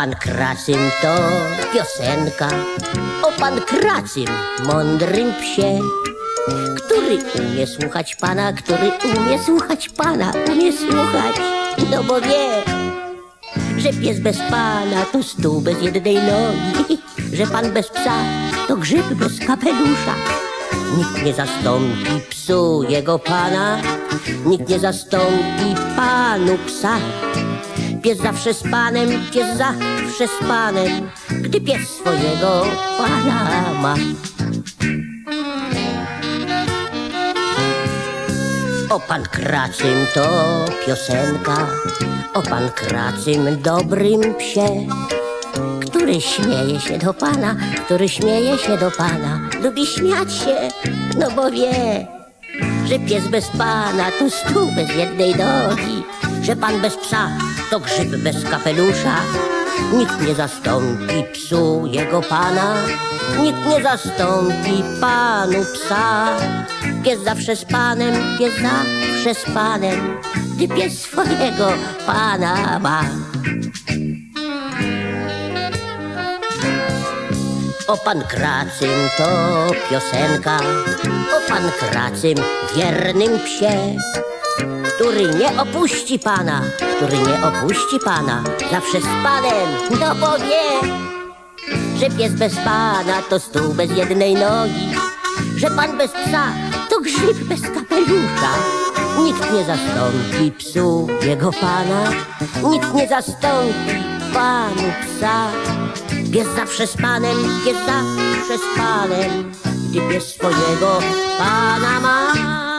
pan Kracym to piosenka o pan Kracym, mądrym psie, który umie słuchać pana, który umie słuchać pana, umie słuchać, no bo wie, że pies bez pana to stół bez jednej nogi, że pan bez psa to grzyb bez kapelusza. Nikt nie zastąpi psu jego pana, nikt nie zastąpi panu psa. Pies zawsze z panem, pies zawsze z panem, gdy pies swojego pana ma. O pan Kracym to piosenka, o pan Kracym dobrym psie, który śmieje się do pana, który śmieje się do pana, lubi śmiać się, no bo wie, że pies bez pana to stół bez jednej nogi, że pan bez psa to grzyb bez kapelusza. Nikt nie zastąpi psu jego pana, nikt nie zastąpi panu psa. Pies zawsze z panem, pies zawsze z panem, gdy pies swojego pana ma. O pan Kracym to piosenka, o pan Kracym wiernym psie, który nie opuści pana, który nie opuści pana, zawsze z panem, no bo wie, że pies bez pana to stół bez jednej nogi, że pan bez psa to grzyb bez kapelusza. Nikt nie zastąpi psu jego pana, nikt nie zastąpi panu psa. Pies zawsze z panem, pies zawsze z panem, gdy pies swojego pana ma.